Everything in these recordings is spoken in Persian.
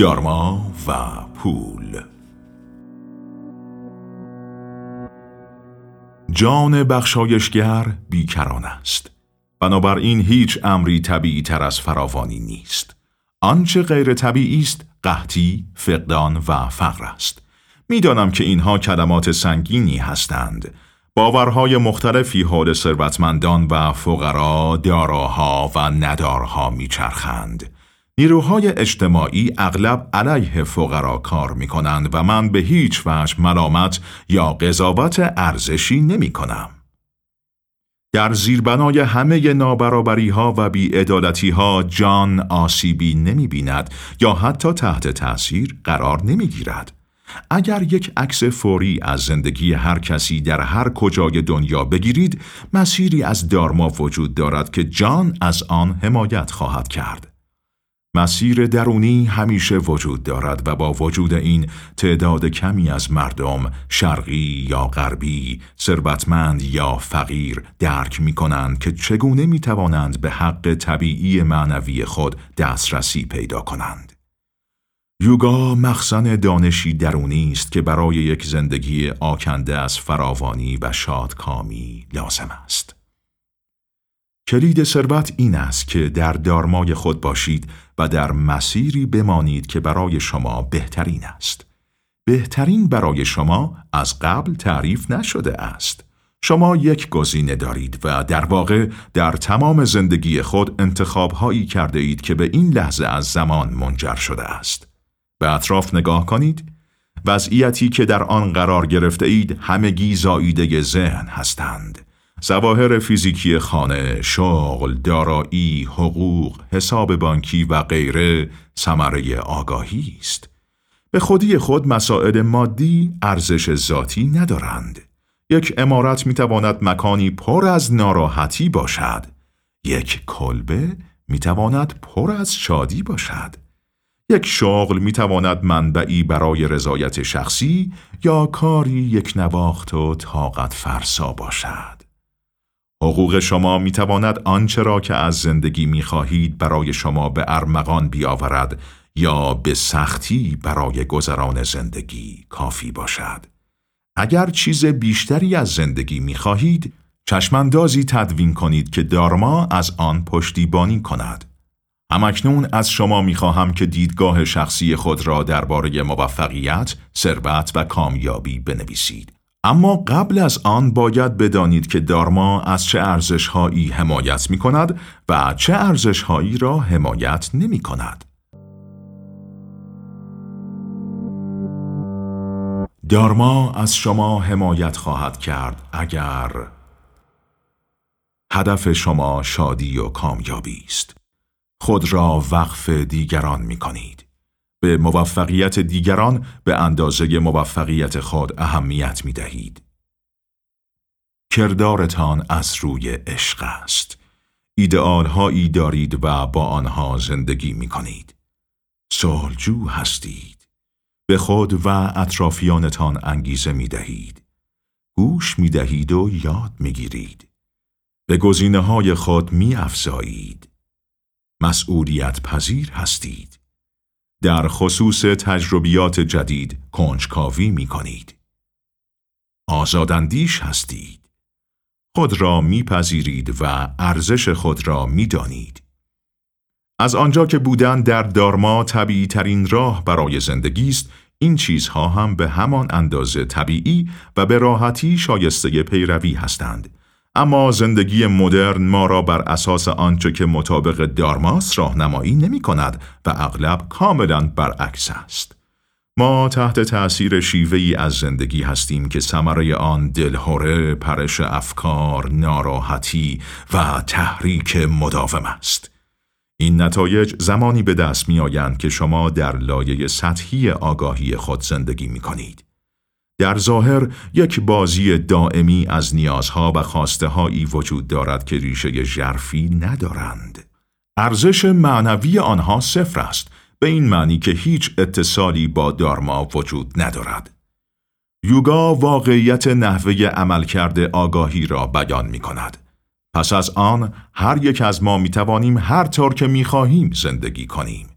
دارما و پول. جان بخشایشگر بیکران است. بنابراین هیچ امری طبیعی تر از فراوانی نیست. آنچه غیر طبیعی است قحطی، فقدان و فقر است. می‌دانم که اینها کلمات سنگینی هستند. باورهای مختلفی حول ثروتمندان و فقرا، داراها و ندارها میچرخند. نیروهای اجتماعی اغلب علیه فقرا کار می کنند و من به هیچ وجه ملامت یا قضاوت ارزشی نمی کنم. در زیربنای همه نابرابری ها و بیعدالتی ها جان آسیبی نمی بیند یا حتی تحت تأثیر قرار نمی گیرد. اگر یک عکس فوری از زندگی هر کسی در هر کجای دنیا بگیرید مسیری از دارما وجود دارد که جان از آن حمایت خواهد کرد. مسیر درونی همیشه وجود دارد و با وجود این تعداد کمی از مردم شرقی یا غربی ثروتمند یا فقیر درک می کنند که چگونه می توانند به حق طبیعی معنوی خود دسترسی پیدا کنند. یوگا مخزن دانشی درونی است که برای یک زندگی آکنده از فراوانی و شادکامی لازم است. کلید ثروت این است که در دارمای خود باشید و در مسیری بمانید که برای شما بهترین است. بهترین برای شما از قبل تعریف نشده است. شما یک گزینه دارید و در واقع در تمام زندگی خود انتخاب هایی کرده اید که به این لحظه از زمان منجر شده است. به اطراف نگاه کنید. وضعیتی که در آن قرار گرفته اید همگی زاییده ذهن هستند. ظواهر فیزیکی خانه، شغل، دارایی، حقوق، حساب بانکی و غیره ثمره آگاهی است. به خودی خود مسائل مادی ارزش ذاتی ندارند. یک امارت می تواند مکانی پر از ناراحتی باشد. یک کلبه می تواند پر از شادی باشد. یک شغل می تواند منبعی برای رضایت شخصی یا کاری یک نواخت و طاقت فرسا باشد. حقوق شما می تواند آنچه را که از زندگی می خواهید برای شما به ارمغان بیاورد یا به سختی برای گذران زندگی کافی باشد. اگر چیز بیشتری از زندگی می خواهید، چشماندازی تدوین کنید که دارما از آن پشتیبانی کند. همکنون از شما می خواهم که دیدگاه شخصی خود را درباره موفقیت، ثروت و کامیابی بنویسید. اما قبل از آن باید بدانید که دارما از چه ارزشهایی حمایت می کند و چه ارزشهایی را حمایت نمی کند. دارما از شما حمایت خواهد کرد اگر هدف شما شادی و کامیابی است. خود را وقف دیگران می کنید. به موفقیت دیگران به اندازه موفقیت خود اهمیت می دهید. کردارتان از روی عشق است. ایدئال هایی دارید و با آنها زندگی می کنید. سالجو هستید. به خود و اطرافیانتان انگیزه می دهید. گوش می دهید و یاد می گیرید. به گزینه های خود می افزایید. مسئولیت پذیر هستید. در خصوص تجربیات جدید کنجکاوی می کنید. آزاداندیش هستید. خود را میپذیرید و ارزش خود را می‌دانید. از آنجا که بودن در دارما طبیعی ترین راه برای زندگی است، این چیزها هم به همان اندازه طبیعی و به راحتی شایسته پیروی هستند. اما زندگی مدرن ما را بر اساس آنچه که مطابق دارماس راهنمایی نمی کند و اغلب کاملا برعکس است. ما تحت تأثیر شیوهی از زندگی هستیم که ثمره آن دلهوره، پرش افکار، ناراحتی و تحریک مداوم است. این نتایج زمانی به دست می آیند که شما در لایه سطحی آگاهی خود زندگی می کنید. در ظاهر یک بازی دائمی از نیازها و خواسته هایی وجود دارد که ریشه ژرفی ندارند. ارزش معنوی آنها صفر است به این معنی که هیچ اتصالی با دارما وجود ندارد. یوگا واقعیت نحوه عملکرد آگاهی را بیان می کند. پس از آن هر یک از ما می توانیم هر طور که می خواهیم زندگی کنیم.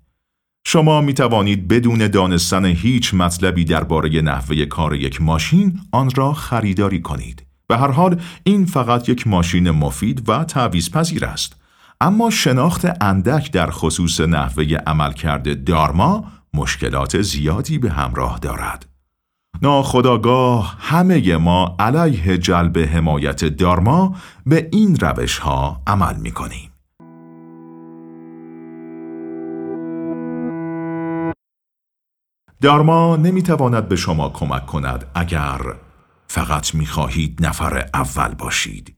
شما می توانید بدون دانستن هیچ مطلبی درباره نحوه کار یک ماشین آن را خریداری کنید. به هر حال این فقط یک ماشین مفید و تعویض پذیر است. اما شناخت اندک در خصوص نحوه عملکرد دارما مشکلات زیادی به همراه دارد. ناخداگاه همه ما علیه جلب حمایت دارما به این روش ها عمل می کنیم. دارما نمی تواند به شما کمک کند اگر فقط می خواهید نفر اول باشید.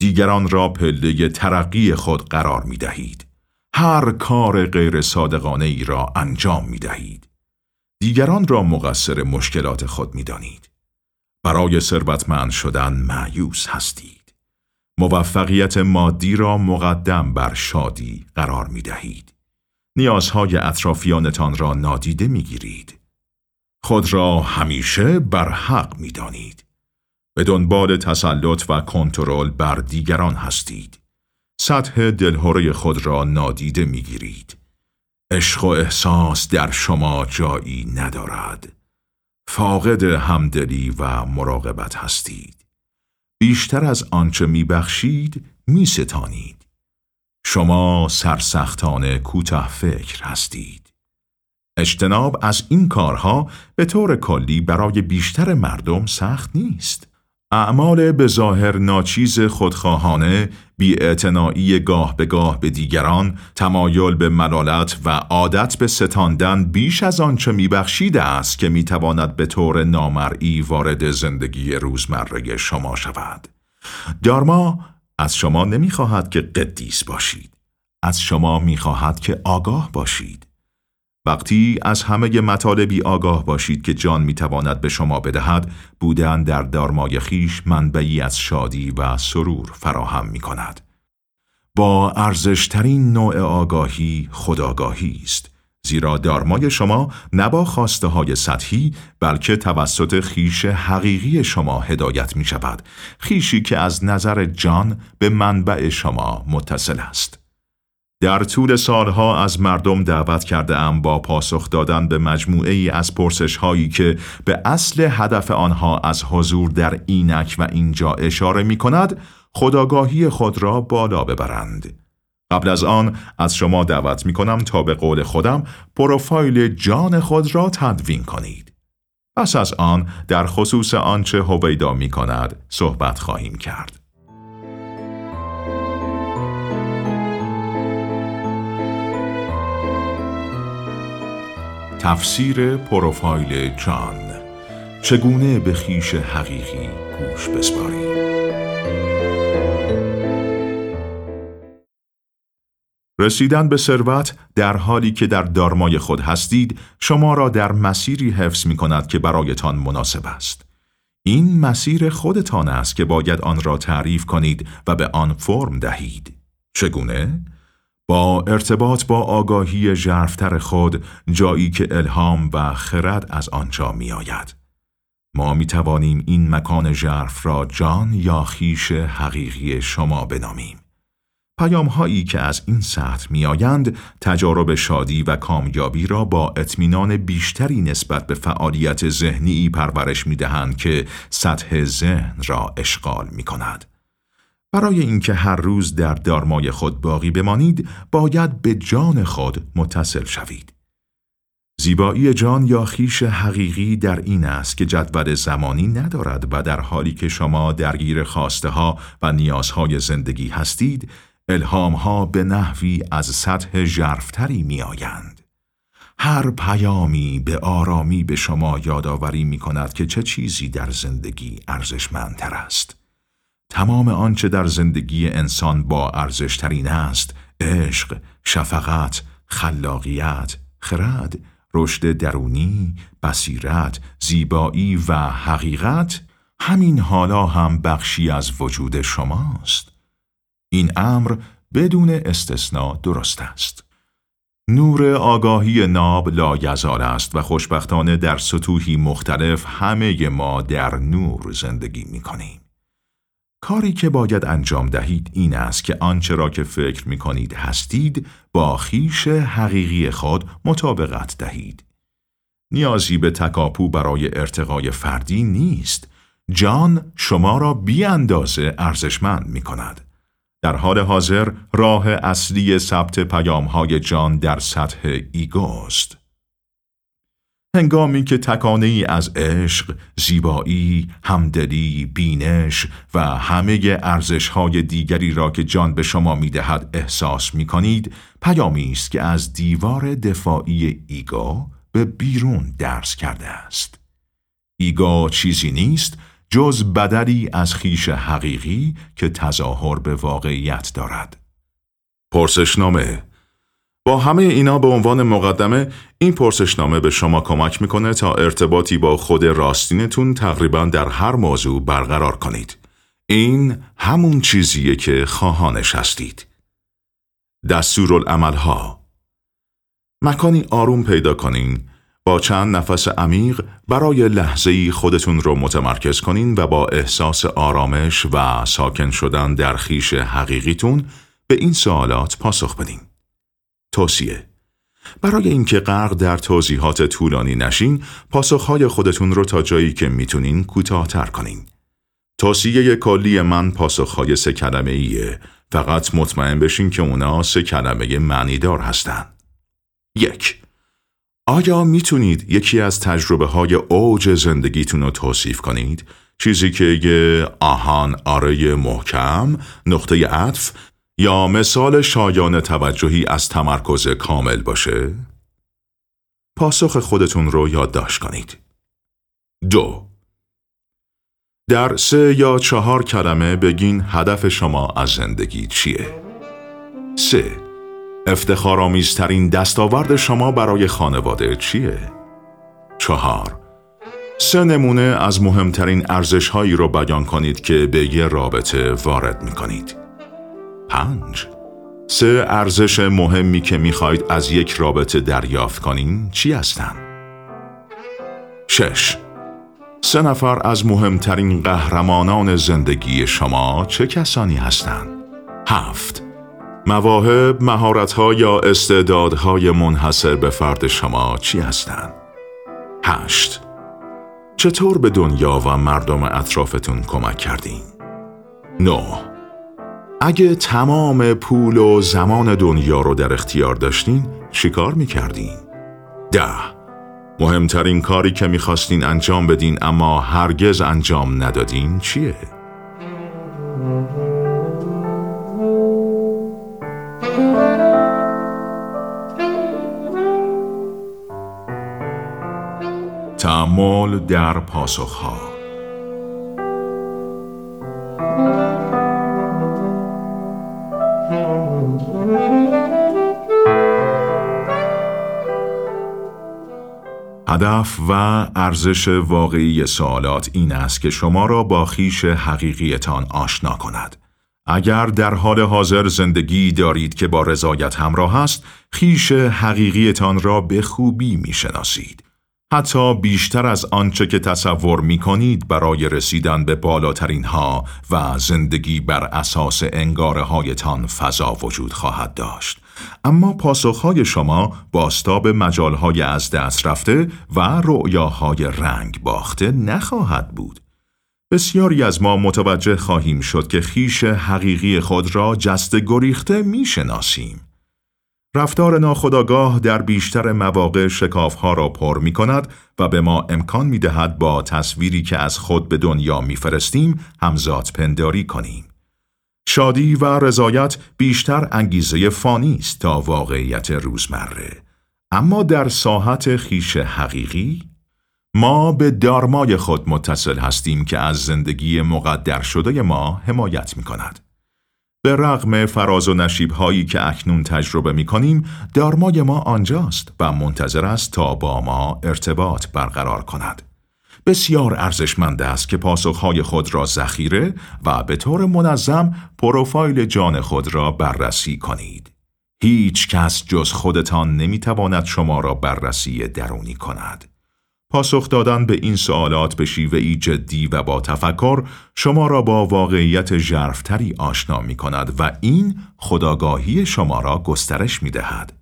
دیگران را پله ترقی خود قرار می دهید. هر کار غیر صادقانه ای را انجام می دهید. دیگران را مقصر مشکلات خود می دانید. برای ثروتمند شدن معیوس هستید. موفقیت مادی را مقدم بر شادی قرار می دهید. نیازهای اطرافیانتان را نادیده می گیرید. خود را همیشه بر حق می دانید. به دنبال تسلط و کنترل بر دیگران هستید. سطح دلهوره خود را نادیده می گیرید. عشق و احساس در شما جایی ندارد. فاقد همدلی و مراقبت هستید. بیشتر از آنچه می بخشید می ستانید. شما سرسختانه کوتاه فکر هستید. اجتناب از این کارها به طور کلی برای بیشتر مردم سخت نیست. اعمال به ظاهر ناچیز خودخواهانه، بی گاه به گاه به دیگران، تمایل به ملالت و عادت به ستاندن بیش از آنچه میبخشیده است که می‌تواند به طور نامرئی وارد زندگی روزمره شما شود. دارما از شما نمی‌خواهد که قدیس باشید. از شما می‌خواهد که آگاه باشید. وقتی از همه مطالبی آگاه باشید که جان می‌تواند به شما بدهد بودن در دارمای خیش منبعی از شادی و سرور فراهم می کند. با ارزشترین نوع آگاهی خداگاهی است زیرا دارمای شما نه با خواسته های سطحی بلکه توسط خیش حقیقی شما هدایت می شود خیشی که از نظر جان به منبع شما متصل است در طول سالها از مردم دعوت کرده ام با پاسخ دادن به مجموعه ای از پرسش هایی که به اصل هدف آنها از حضور در اینک و اینجا اشاره می کند خداگاهی خود را بالا ببرند. قبل از آن از شما دعوت می کنم تا به قول خودم پروفایل جان خود را تدوین کنید. پس از آن در خصوص آنچه هویدا می کند صحبت خواهیم کرد. تفسیر پروفایل جان چگونه به خیش حقیقی گوش بسپارید رسیدن به ثروت در حالی که در دارمای خود هستید شما را در مسیری حفظ می کند که برایتان مناسب است. این مسیر خودتان است که باید آن را تعریف کنید و به آن فرم دهید. چگونه؟ با ارتباط با آگاهی ژرفتر خود جایی که الهام و خرد از آنجا می آید. ما می توانیم این مکان ژرف را جان یا خیش حقیقی شما بنامیم. پیام هایی که از این سطح می آیند تجارب شادی و کامیابی را با اطمینان بیشتری نسبت به فعالیت ذهنی پرورش می دهند که سطح ذهن را اشغال می کند. برای اینکه هر روز در دارمای خود باقی بمانید باید به جان خود متصل شوید. زیبایی جان یا خیش حقیقی در این است که جدول زمانی ندارد و در حالی که شما درگیر خواسته ها و نیازهای زندگی هستید، الهام ها به نحوی از سطح ژرفتری می آیند. هر پیامی به آرامی به شما یادآوری می کند که چه چیزی در زندگی ارزشمندتر است. تمام آنچه در زندگی انسان با ارزشترین است عشق، شفقت، خلاقیت، خرد، رشد درونی، بصیرت، زیبایی و حقیقت همین حالا هم بخشی از وجود شماست. این امر بدون استثنا درست است. نور آگاهی ناب لایزال است و خوشبختانه در سطوحی مختلف همه ما در نور زندگی می کنیم. کاری که باید انجام دهید این است که آنچه را که فکر می کنید هستید با خیش حقیقی خود مطابقت دهید. نیازی به تکاپو برای ارتقای فردی نیست. جان شما را بی اندازه ارزشمند می کند. در حال حاضر راه اصلی ثبت پیام های جان در سطح ایگوست. هنگامی که تکانه ای از عشق، زیبایی، همدلی، بینش و همه ارزش های دیگری را که جان به شما می دهد احساس می کنید، پیامی است که از دیوار دفاعی ego به بیرون درز کرده است. ego چیزی نیست جز بدلی از خویش حقیقی که تظاهر به واقعیت دارد. پرسشنامه با همه اینا به عنوان مقدمه این پرسشنامه به شما کمک می‌کنه تا ارتباطی با خود راستینتون تقریبا در هر موضوع برقرار کنید. این همون چیزیه که خواهانش هستید. ها مکانی آروم پیدا کنین با چند نفس عمیق برای لحظه‌ای خودتون رو متمرکز کنین و با احساس آرامش و ساکن شدن در خیش حقیقیتون به این سوالات پاسخ بدین. توصیه برای اینکه غرق در توضیحات طولانی نشین، پاسخهای خودتون رو تا جایی که می‌تونین کوتاهتر کنین. توصیه کلی من پاسخهای سه کلمه ایه. فقط مطمئن بشین که اونا سه کلمه معنیدار هستن. یک آیا می‌تونید یکی از تجربه های اوج زندگیتون رو توصیف کنید؟ چیزی که یه آهان آره محکم، نقطه عطف یا مثال شایان توجهی از تمرکز کامل باشه؟ پاسخ خودتون رو یادداشت کنید. دو در سه یا چهار کلمه بگین هدف شما از زندگی چیه؟ سه افتخارآمیزترین دستاورد شما برای خانواده چیه؟ چهار سه نمونه از مهمترین ارزش هایی رو بیان کنید که به یه رابطه وارد می کنید. پنج سه ارزش مهمی که می‌خواهید از یک رابطه دریافت کنین چی هستن؟ شش سه نفر از مهمترین قهرمانان زندگی شما چه کسانی هستند؟ هفت مواهب، مهارت‌ها یا استعدادهای منحصر به فرد شما چی هستند؟ هشت چطور به دنیا و مردم اطرافتون کمک کردین؟ نه اگه تمام پول و زمان دنیا رو در اختیار داشتین چیکار می‌کردین؟ ده مهمترین کاری که می‌خواستین انجام بدین اما هرگز انجام ندادین چیه؟ تعمل در پاسخها هدف و ارزش واقعی سوالات این است که شما را با خیش حقیقیتان آشنا کند. اگر در حال حاضر زندگی دارید که با رضایت همراه است، خیش حقیقیتان را به خوبی می شناسید. حتی بیشتر از آنچه که تصور می کنید برای رسیدن به بالاترین ها و زندگی بر اساس انگاره هایتان فضا وجود خواهد داشت. اما پاسخهای شما باستاب مجالهای از دست رفته و رؤیاهای رنگ باخته نخواهد بود. بسیاری از ما متوجه خواهیم شد که خیش حقیقی خود را جست گریخته می شناسیم. رفتار ناخداگاه در بیشتر مواقع شکافها را پر می کند و به ما امکان می دهد با تصویری که از خود به دنیا می فرستیم همزاد پنداری کنیم. شادی و رضایت بیشتر انگیزه فانی است تا واقعیت روزمره. اما در ساحت خیش حقیقی ما به دارمای خود متصل هستیم که از زندگی مقدر شده ما حمایت می کند. به رغم فراز و نشیب هایی که اکنون تجربه می کنیم، دارمای ما آنجاست و منتظر است تا با ما ارتباط برقرار کند. بسیار ارزشمند است که پاسخهای خود را ذخیره و به طور منظم پروفایل جان خود را بررسی کنید. هیچ کس جز خودتان نمی‌تواند شما را بررسی درونی کند. پاسخ دادن به این سوالات به شیوهی جدی و با تفکر شما را با واقعیت ژرفتری آشنا می کند و این خداگاهی شما را گسترش می دهد.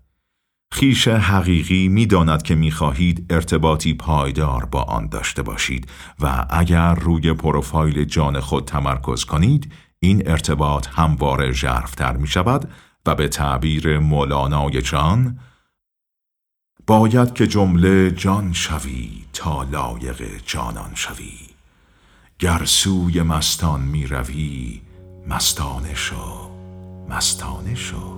خیش حقیقی می داند که می خواهید ارتباطی پایدار با آن داشته باشید و اگر روی پروفایل جان خود تمرکز کنید این ارتباط همواره ژرفتر می شود و به تعبیر مولانای جان باید که جمله جان شوی تا لایق جانان شوی. گر سوی مستان می روی مستانه شو مستانه شو.